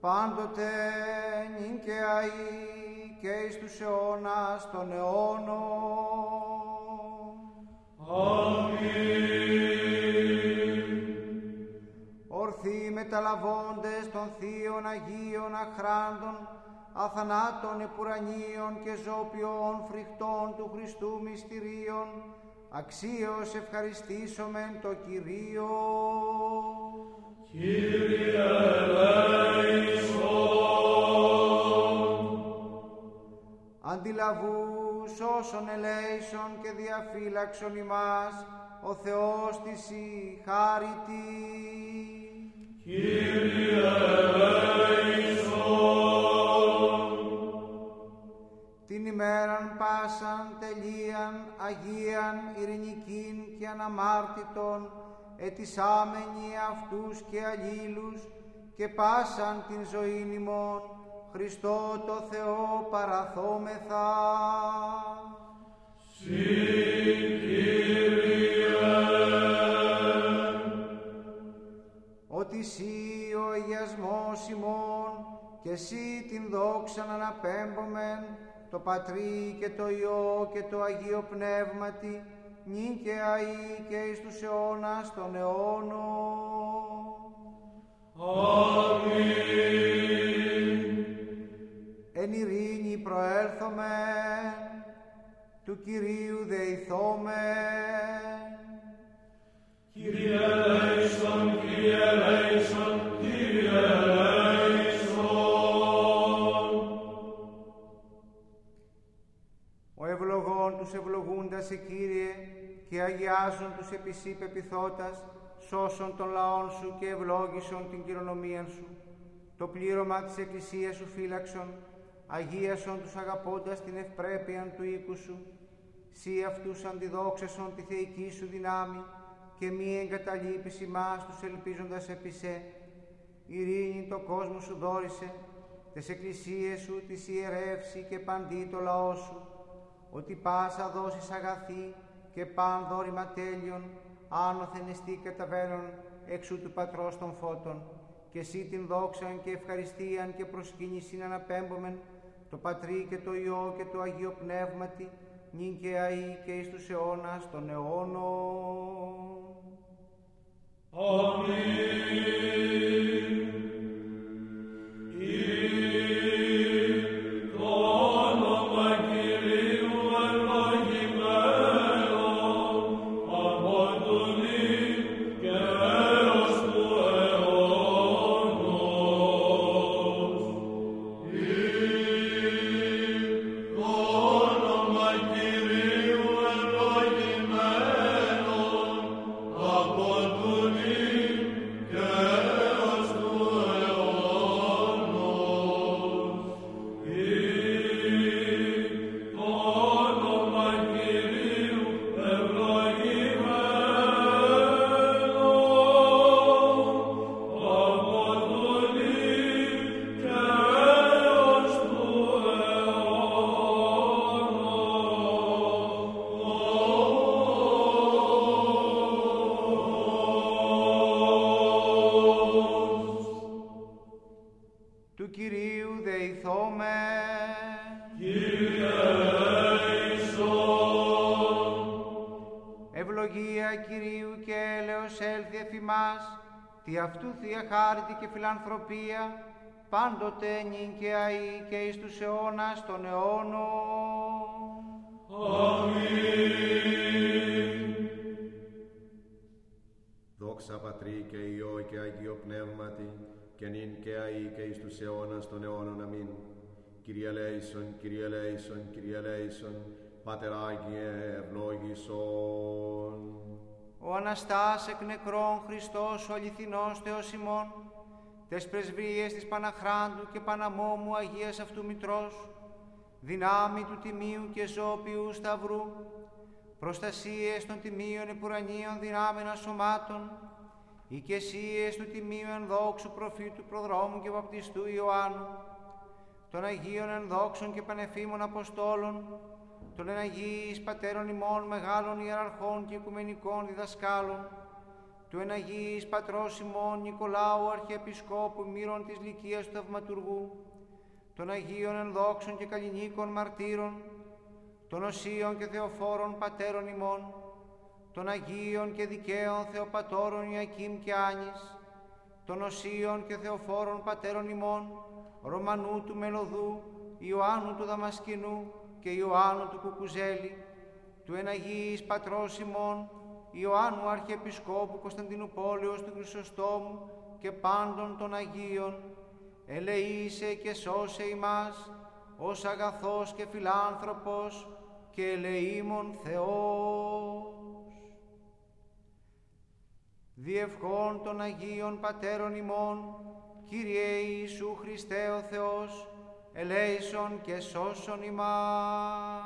πάντοτε νυν και αΐ και εις τους αιώνας των αιώνων. Ορθοί μεταλαβώντες των Θείων Αγίων Αχράντων, αθανάτων επουρανίων και ζώπιων φρικτών του Χριστού μυστηρίων, αξίως ευχαριστήσομεν το Κυρίο. Κύριε ελέησον. Αντιλαβούς όσων ελέησον και διαφύλαξον ημάς, ο Θεός της η χάρητη. Κύριε Αγίαν ειρηνικήν και αναμάρτητον ετισάμενοι αυτούς και αλλήλους και πάσαν την ζωήν ημών Χριστό το Θεό παραθόμεθα. Ότι Συ ο αγιασμός ημών και Συ την δόξαν αναπέμπομεν το Πατρί και το Υιό και το Αγίο Πνεύματι νυν και αΐ και εις τους αιώνας των αιώνων. Εν ειρήνη προέλθομε, του Κυρίου δεηθώμε. Κύριε Κύριε και αγιάζουν τους επισή πεπιθώτας, σώσον των λαών σου και ευλόγησον την κληρονομία σου. Το πλήρωμα της Εκκλησίας σου φύλαξον, αγίασον τους αγαπώντας την ευπρέπεια του οίκου σου. Σύ αυτούς αντιδόξασον τη θεϊκή σου δυνάμει και μη εγκαταλείπεις ημάς τους ελπίζοντας επί σε. Ειρήνη το κόσμο σου δόρισε, τες εκκλησίες σου της ιερεύσει και παντί το λαό σου, ότι πάσα δώσεις αγαθή και παν δόρημα τέλειων, άνωθεν εστί καταβαίνον εξού του Πατρός των Φώτων, και εσύ την δόξαν και ευχαριστίαν και προσκύνησιν αναπέμπομεν, το Πατρί και το Υιό και το Αγίο Πνεύματι, νυν και αΐ και εις τους αιώνας των αιώνων. Το Του Κυρίου δεηθώμε. Κύριε ελέησον. Ευλογία Κυρίου και έλεος έλθει εφ' ημάς, τη αυτού Θεία χάρητη και φιλανθρωπία, πάντοτε νυν και αΐ και εις τους αιώνας των αιώνων. Δόξα Πατρί και Υιό και Αγίο Πνεύματι, και νυν και αΐ και εις τους αιώνας των αιώνων. Αμήν. Κύριε ελέησον, Κύριε ελέησον, Κύριε ελέησον, Πάτερ Άγιε ευλόγησον. Ο Αναστάς εκ νεκρών Χριστός ο αληθινός Θεός ημών, τες πρεσβείες της Παναχράντου και Παναμόμου Αγίας αυτού Μητρός, δυνάμει του Τιμίου και Ζώπιου Σταυρού, προστασίες των Τιμίων Επουρανίων δυνάμενα σωμάτων, οικεσίες του Τιμίου ενδόξου προφήτου προδρόμου και βαπτιστού Ιωάννου, των Αγίων ενδόξων και πανεφήμων Αποστόλων, των εναγίης πατέρων ημών μεγάλων ιεραρχών και οικουμενικών διδασκάλων, του εναγίης πατρός ημών Νικολάου Αρχιεπισκόπου Μύρων της Λυκίας του Θαυματουργού, των Αγίων ενδόξων και καλλινίκων μαρτύρων, των Οσίων και Θεοφόρων Πατέρων ημών, των Αγίων και Δικαίων Θεοπατώρων Ιακήμ και Άνης, των Οσίων και Θεοφόρων Πατέρων ημών, Ρωμανού του Μελωδού, Ιωάννου του Δαμασκηνού και Ιωάννου του Κουκουζέλη, του εναγίης πατρός ημών, Ιωάννου Αρχιεπισκόπου Κωνσταντινούπολεως του Χρυσοστόμου και πάντων των Αγίων, ελεήσε και σώσε ημάς, ως αγαθός και φιλάνθρωπος και ελεήμων Θεός. Διευχών των Αγίων Πατέρων ημών, Κύριε Ιησού Χριστέ ο Θεός, ελέησον και σώσον ημάς. Amen.